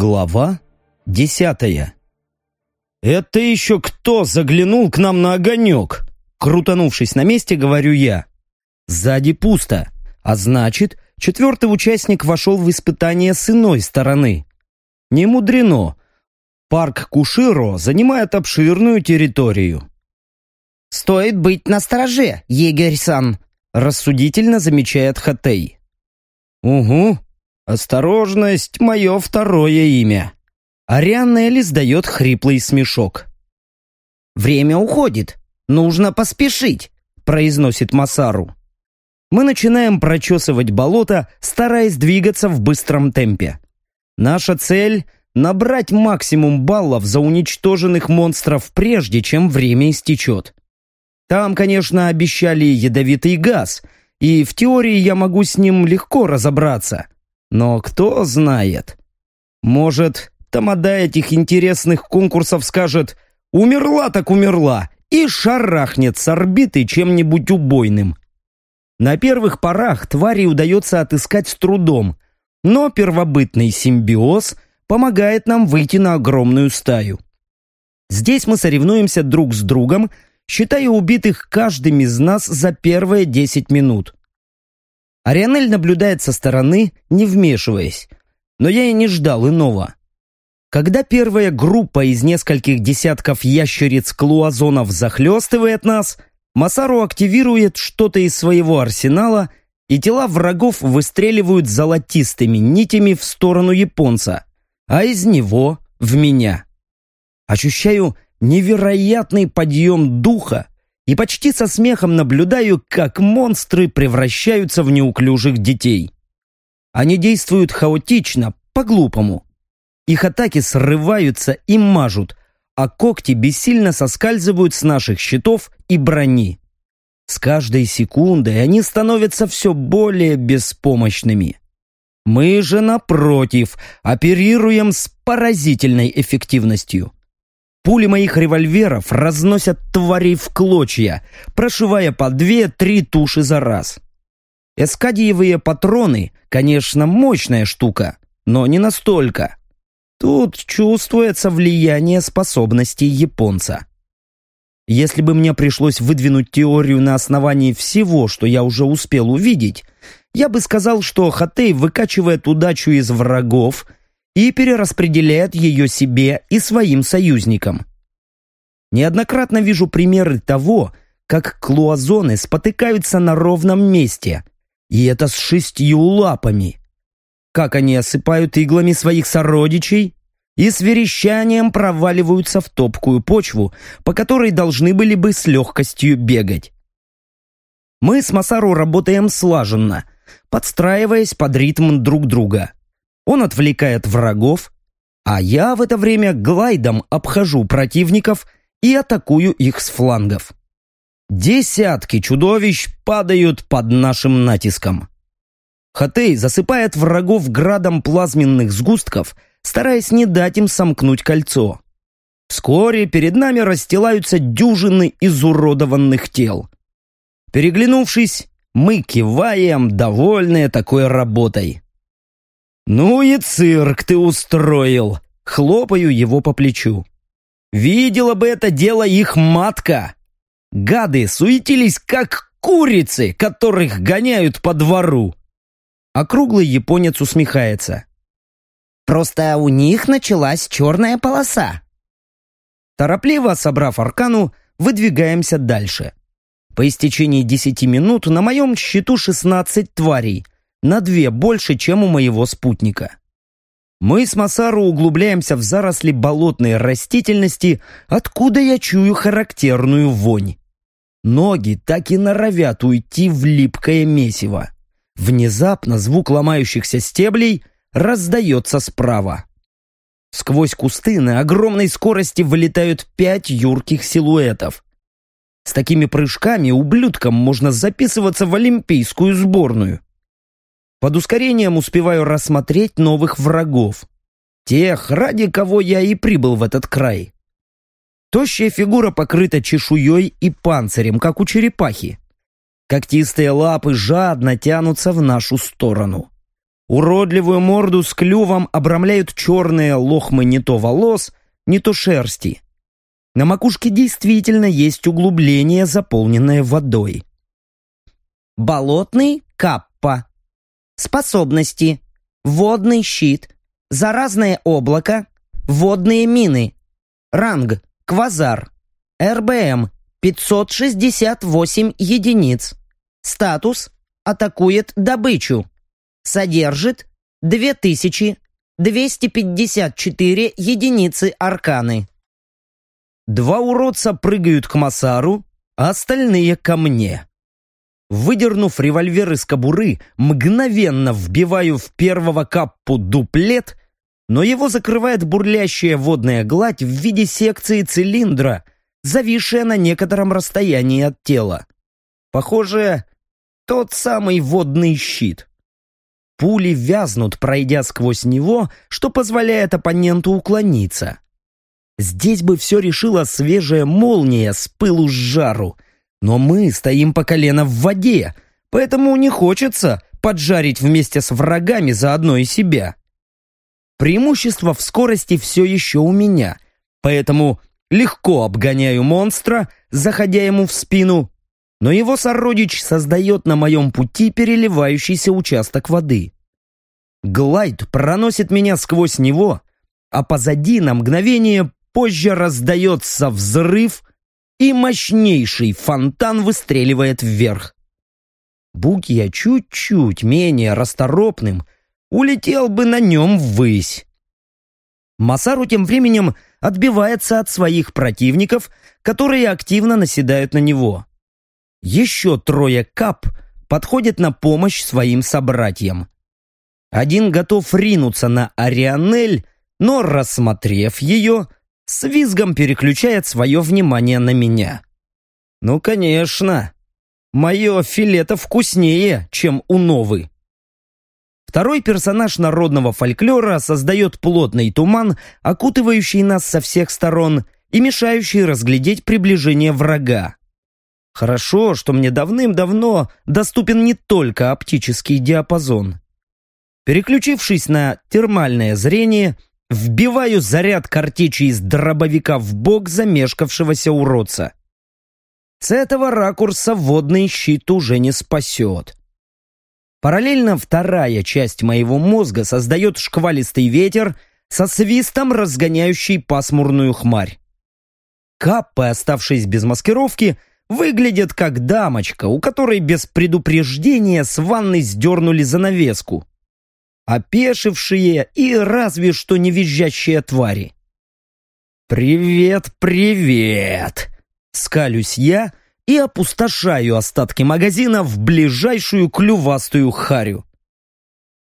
Глава десятая «Это еще кто заглянул к нам на огонек?» Крутанувшись на месте, говорю я. Сзади пусто, а значит, четвертый участник вошел в испытание с иной стороны. Не мудрено. Парк Куширо занимает обширную территорию. «Стоит быть настороже, егерь-сан», рассудительно замечает Хатей. «Угу, осторожность — мое второе имя». Арианна Элис хриплый смешок. «Время уходит. Нужно поспешить», — произносит Масару. Мы начинаем прочесывать болото, стараясь двигаться в быстром темпе. Наша цель — набрать максимум баллов за уничтоженных монстров прежде, чем время истечет. Там, конечно, обещали ядовитый газ, и в теории я могу с ним легко разобраться. Но кто знает. Может, тамада этих интересных конкурсов скажет «Умерла так умерла» и шарахнет с орбиты чем-нибудь убойным. На первых порах твари удается отыскать с трудом, но первобытный симбиоз помогает нам выйти на огромную стаю. Здесь мы соревнуемся друг с другом, считая убитых каждым из нас за первые 10 минут. Арианель наблюдает со стороны, не вмешиваясь, но я и не ждал иного. Когда первая группа из нескольких десятков ящериц-клуазонов захлестывает нас, Масару активирует что-то из своего арсенала, и тела врагов выстреливают золотистыми нитями в сторону японца, а из него в меня. Ощущаю невероятный подъем духа и почти со смехом наблюдаю, как монстры превращаются в неуклюжих детей. Они действуют хаотично, по-глупому. Их атаки срываются и мажут, а когти бессильно соскальзывают с наших щитов и брони. С каждой секундой они становятся все более беспомощными. Мы же, напротив, оперируем с поразительной эффективностью. Пули моих револьверов разносят тварей в клочья, прошивая по две-три туши за раз. Эскадиевые патроны, конечно, мощная штука, но не настолько. Тут чувствуется влияние способностей японца. Если бы мне пришлось выдвинуть теорию на основании всего, что я уже успел увидеть, я бы сказал, что Хатей выкачивает удачу из врагов и перераспределяет ее себе и своим союзникам. Неоднократно вижу примеры того, как клуазоны спотыкаются на ровном месте, и это с шестью лапами как они осыпают иглами своих сородичей и с верещанием проваливаются в топкую почву, по которой должны были бы с легкостью бегать. Мы с Масару работаем слаженно, подстраиваясь под ритм друг друга. Он отвлекает врагов, а я в это время глайдом обхожу противников и атакую их с флангов. Десятки чудовищ падают под нашим натиском. Хатей засыпает врагов градом плазменных сгустков, стараясь не дать им сомкнуть кольцо. Вскоре перед нами расстилаются дюжины изуродованных тел. Переглянувшись, мы киваем, довольные такой работой. «Ну и цирк ты устроил!» — хлопаю его по плечу. «Видела бы это дело их матка!» Гады суетились, как курицы, которых гоняют по двору. Округлый японец усмехается. «Просто у них началась черная полоса». Торопливо собрав аркану, выдвигаемся дальше. По истечении десяти минут на моем счету 16 тварей, на две больше, чем у моего спутника. Мы с Масару углубляемся в заросли болотной растительности, откуда я чую характерную вонь. Ноги так и норовят уйти в липкое месиво. Внезапно звук ломающихся стеблей раздается справа. Сквозь кусты на огромной скорости вылетают пять юрких силуэтов. С такими прыжками ублюдкам можно записываться в олимпийскую сборную. Под ускорением успеваю рассмотреть новых врагов. Тех, ради кого я и прибыл в этот край. Тощая фигура покрыта чешуей и панцирем, как у черепахи. Когтистые лапы жадно тянутся в нашу сторону. Уродливую морду с клювом обрамляют черные лохмы не то волос, не то шерсти. На макушке действительно есть углубление, заполненное водой. Болотный каппа. Способности. Водный щит. Заразное облако. Водные мины. Ранг. Квазар. РБМ. 568 единиц. Статус. Атакует добычу. Содержит 2254 единицы арканы. Два уродца прыгают к Масару, остальные ко мне. Выдернув револьвер из кобуры, мгновенно вбиваю в первого каппу дуплет, но его закрывает бурлящая водная гладь в виде секции цилиндра, зависшая на некотором расстоянии от тела. Похоже, тот самый водный щит. Пули вязнут, пройдя сквозь него, что позволяет оппоненту уклониться. Здесь бы все решила свежая молния с пылу с жару, но мы стоим по колено в воде, поэтому не хочется поджарить вместе с врагами заодно и себя. Преимущество в скорости все еще у меня, поэтому легко обгоняю монстра, заходя ему в спину, но его сородич создает на моем пути переливающийся участок воды. Глайд проносит меня сквозь него, а позади на мгновение позже раздается взрыв, и мощнейший фонтан выстреливает вверх. Будь я чуть-чуть менее расторопным, улетел бы на нем ввысь. Масару тем временем отбивается от своих противников, которые активно наседают на него. Еще трое кап подходят на помощь своим собратьям. Один готов ринуться на Арианель, но, рассмотрев ее, с визгом переключает свое внимание на меня. Ну, конечно, мое филето вкуснее, чем у Новы. Второй персонаж народного фольклора создает плотный туман, окутывающий нас со всех сторон и мешающий разглядеть приближение врага. Хорошо, что мне давным-давно доступен не только оптический диапазон. Переключившись на термальное зрение, Вбиваю заряд картечи из дробовика в бок замешкавшегося уродца. С этого ракурса водный щит уже не спасет. Параллельно вторая часть моего мозга создает шквалистый ветер со свистом, разгоняющий пасмурную хмарь. Каппы, оставшись без маскировки, выглядят как дамочка, у которой без предупреждения с ванной сдернули занавеску опешившие и разве что не визжащие твари. «Привет, привет!» Скалюсь я и опустошаю остатки магазина в ближайшую клювастую харю.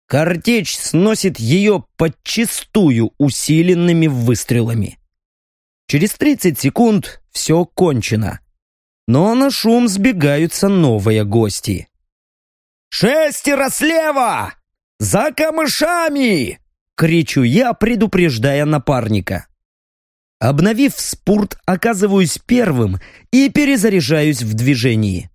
Картечь сносит ее подчистую усиленными выстрелами. Через 30 секунд все кончено. Но на шум сбегаются новые гости. «Шестеро слева!» «За камышами!» — кричу я, предупреждая напарника. Обновив спорт, оказываюсь первым и перезаряжаюсь в движении.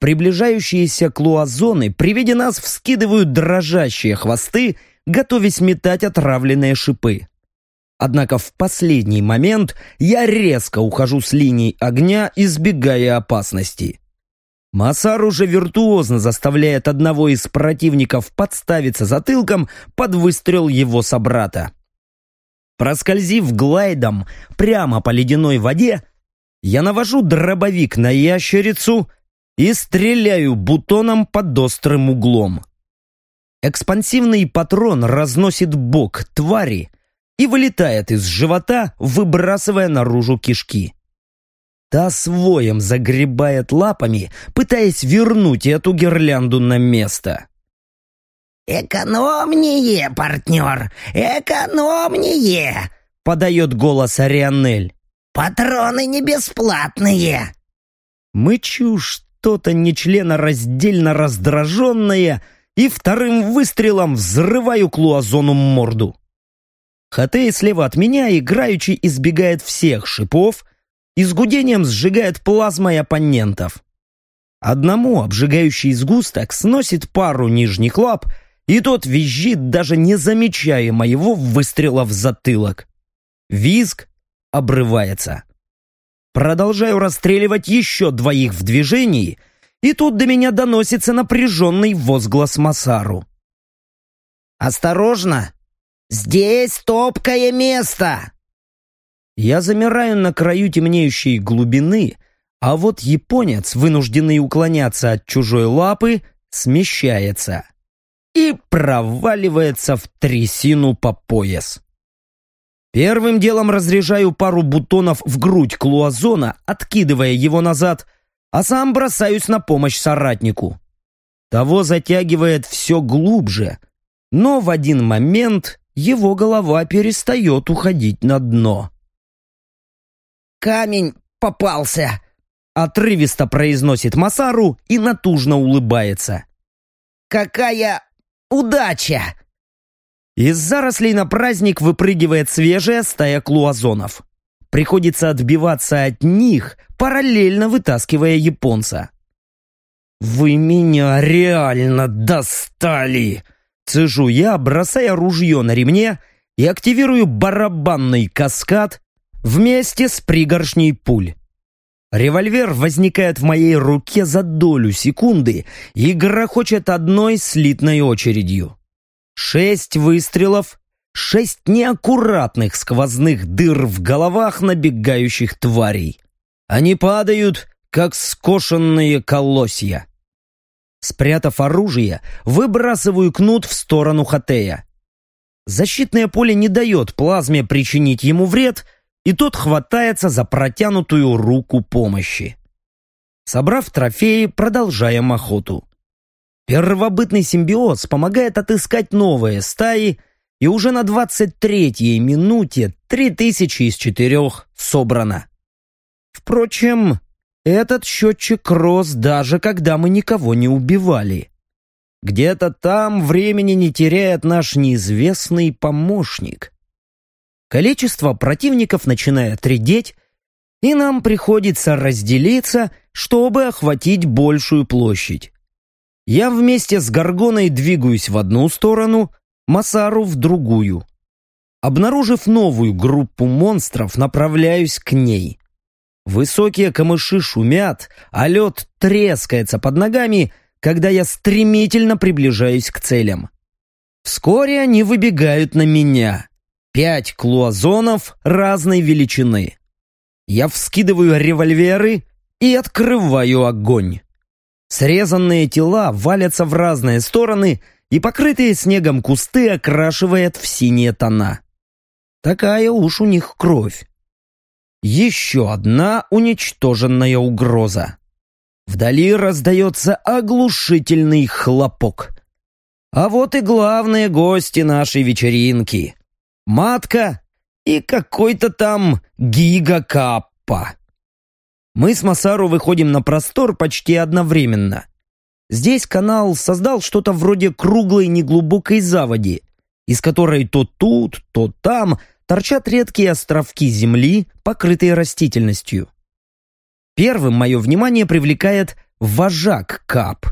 Приближающиеся клуазоны при виде нас вскидывают дрожащие хвосты, готовясь метать отравленные шипы. Однако в последний момент я резко ухожу с линий огня, избегая опасности. Масар уже виртуозно заставляет одного из противников подставиться затылком под выстрел его собрата. Проскользив глайдом прямо по ледяной воде, я навожу дробовик на ящерицу и стреляю бутоном под острым углом. Экспансивный патрон разносит бок твари и вылетает из живота, выбрасывая наружу кишки. Та своем загребает лапами, пытаясь вернуть эту гирлянду на место. «Экономнее, партнер, экономнее!» — подает голос Арианель. «Патроны не бесплатные!» Мычу что-то нечленораздельно раздраженное и вторым выстрелом взрываю клуазону морду. Хатей слева от меня играючи избегает всех шипов, и с гудением сжигает плазмой оппонентов. Одному обжигающий сгусток сносит пару нижних лап и тот визжит, даже не замечая моего выстрела в затылок. Визг обрывается. Продолжаю расстреливать еще двоих в движении, и тут до меня доносится напряженный возглас Масару. «Осторожно! Здесь топкое место!» Я замираю на краю темнеющей глубины, а вот японец, вынужденный уклоняться от чужой лапы, смещается и проваливается в трясину по пояс. Первым делом разряжаю пару бутонов в грудь клуазона, откидывая его назад, а сам бросаюсь на помощь соратнику. Того затягивает все глубже, но в один момент его голова перестает уходить на дно. «Камень попался!» Отрывисто произносит Масару и натужно улыбается. «Какая удача!» Из зарослей на праздник выпрыгивает свежая стая клуазонов. Приходится отбиваться от них, параллельно вытаскивая японца. «Вы меня реально достали!» Цежу я, бросая ружье на ремне и активирую барабанный каскад вместе с пригоршней пуль. Револьвер возникает в моей руке за долю секунды и грохочет одной слитной очередью. Шесть выстрелов, шесть неаккуратных сквозных дыр в головах набегающих тварей. Они падают, как скошенные колосья. Спрятав оружие, выбрасываю кнут в сторону Хатея. Защитное поле не дает плазме причинить ему вред, и тот хватается за протянутую руку помощи. Собрав трофеи, продолжаем охоту. Первобытный симбиоз помогает отыскать новые стаи, и уже на 23-й минуте 3000 из четырех собрано. Впрочем, этот счетчик рос даже когда мы никого не убивали. Где-то там времени не теряет наш неизвестный помощник. Количество противников начинает редеть, и нам приходится разделиться, чтобы охватить большую площадь. Я вместе с Гаргоной двигаюсь в одну сторону, Масару в другую. Обнаружив новую группу монстров, направляюсь к ней. Высокие камыши шумят, а лед трескается под ногами, когда я стремительно приближаюсь к целям. Вскоре они выбегают на меня. Пять клуазонов разной величины. Я вскидываю револьверы и открываю огонь. Срезанные тела валятся в разные стороны, и покрытые снегом кусты окрашивает в синие тона. Такая уж у них кровь. Еще одна уничтоженная угроза. Вдали раздается оглушительный хлопок. А вот и главные гости нашей вечеринки. Матка и какой-то там гигакаппа. Мы с Масару выходим на простор почти одновременно. Здесь канал создал что-то вроде круглой неглубокой заводи, из которой то тут, то там торчат редкие островки земли, покрытые растительностью. Первым мое внимание привлекает вожак Кап.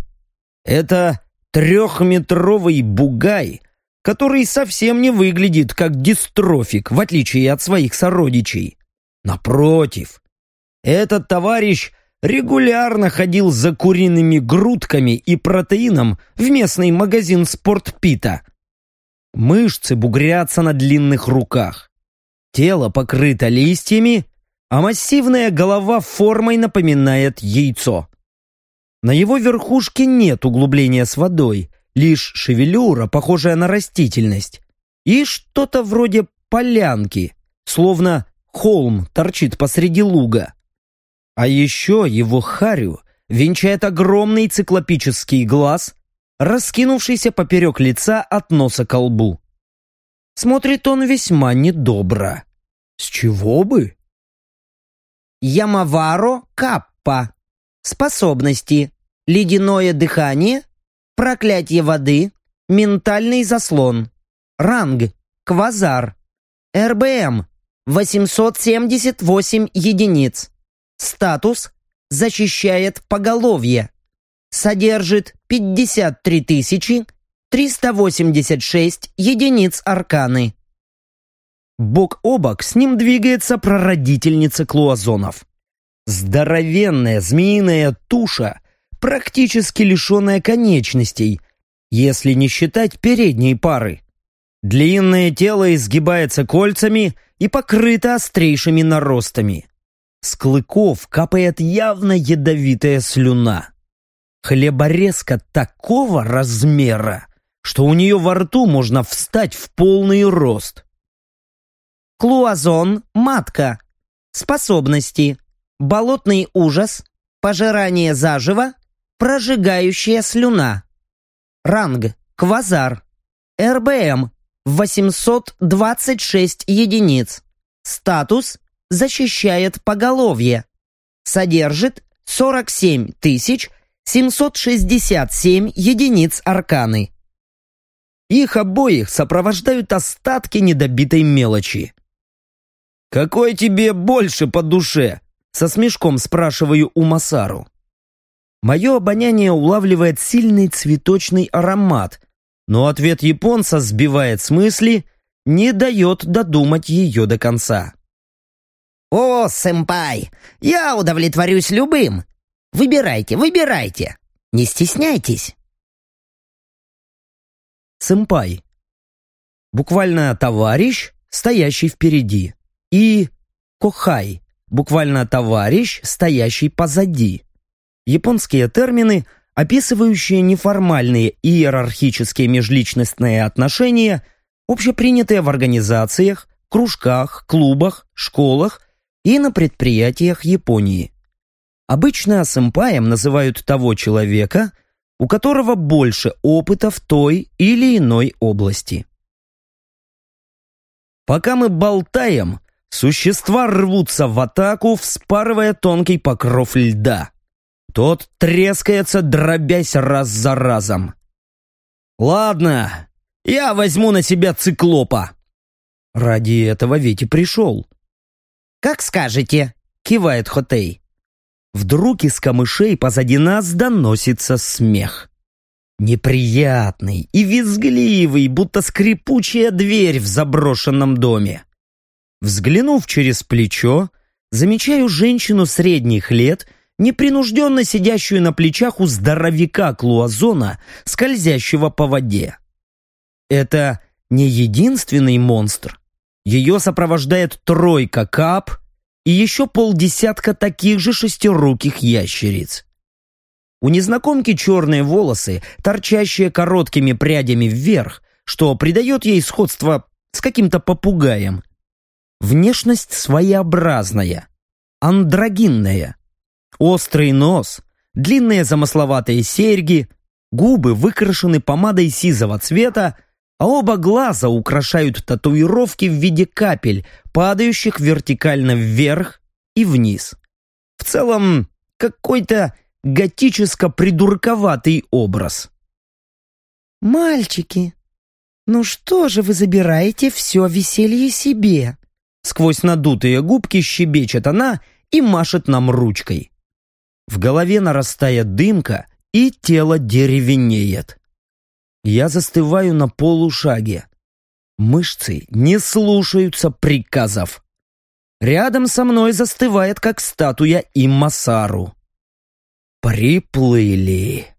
Это трехметровый бугай, который совсем не выглядит как дистрофик, в отличие от своих сородичей. Напротив, этот товарищ регулярно ходил за куриными грудками и протеином в местный магазин спортпита. Мышцы бугрятся на длинных руках. Тело покрыто листьями, а массивная голова формой напоминает яйцо. На его верхушке нет углубления с водой, лишь шевелюра, похожая на растительность, и что-то вроде полянки, словно холм торчит посреди луга. А еще его харю венчает огромный циклопический глаз, раскинувшийся поперек лица от носа к лбу. Смотрит он весьма недобро. С чего бы? Ямаваро Каппа. Способности. Ледяное дыхание. Проклятие воды. Ментальный заслон. Ранг. Квазар. РБМ. 878 единиц. Статус «Защищает поголовье». Содержит 53 386 единиц арканы. Бок о бок с ним двигается прародительница клуазонов. Здоровенная змеиная туша, практически лишенная конечностей, если не считать передней пары. Длинное тело изгибается кольцами и покрыто острейшими наростами. С клыков капает явно ядовитая слюна. Хлеборезка такого размера, что у нее во рту можно встать в полный рост. Клуазон, матка. Способности. Болотный ужас. Пожирание заживо. Прожигающая слюна. Ранг. Квазар. РБМ. 826 единиц. Статус. Защищает поголовье. Содержит 47 767 единиц арканы. Их обоих сопровождают остатки недобитой мелочи. «Какой тебе больше по душе?» Со смешком спрашиваю у Масару. Мое обоняние улавливает сильный цветочный аромат, но ответ японца сбивает с мысли, не дает додумать ее до конца. «О, сэмпай, я удовлетворюсь любым. Выбирайте, выбирайте. Не стесняйтесь». Сэмпай. Буквально товарищ, стоящий впереди и кохай, буквально товарищ, стоящий позади. Японские термины, описывающие неформальные иерархические межличностные отношения, общепринятые в организациях, кружках, клубах, школах и на предприятиях Японии. Обычно сэмпаем называют того человека, у которого больше опыта в той или иной области. Пока мы болтаем, Существа рвутся в атаку, вспарывая тонкий покров льда. Тот трескается, дробясь раз за разом. «Ладно, я возьму на себя циклопа». Ради этого ведь и пришел. «Как скажете», — кивает Хотей. Вдруг из камышей позади нас доносится смех. Неприятный и визгливый, будто скрипучая дверь в заброшенном доме. Взглянув через плечо, замечаю женщину средних лет, непринужденно сидящую на плечах у здоровяка Клуазона, скользящего по воде. Это не единственный монстр. Ее сопровождает тройка кап и еще полдесятка таких же шестируких ящериц. У незнакомки черные волосы, торчащие короткими прядями вверх, что придает ей сходство с каким-то попугаем. Внешность своеобразная, андрогинная. Острый нос, длинные замысловатые серьги, губы выкрашены помадой сизого цвета, а оба глаза украшают татуировки в виде капель, падающих вертикально вверх и вниз. В целом, какой-то готическо-придурковатый образ. «Мальчики, ну что же вы забираете все веселье себе?» Сквозь надутые губки щебечет она и машет нам ручкой. В голове нарастает дымка, и тело деревенеет. Я застываю на полушаге. Мышцы не слушаются приказов. Рядом со мной застывает, как статуя Иммасару. Приплыли.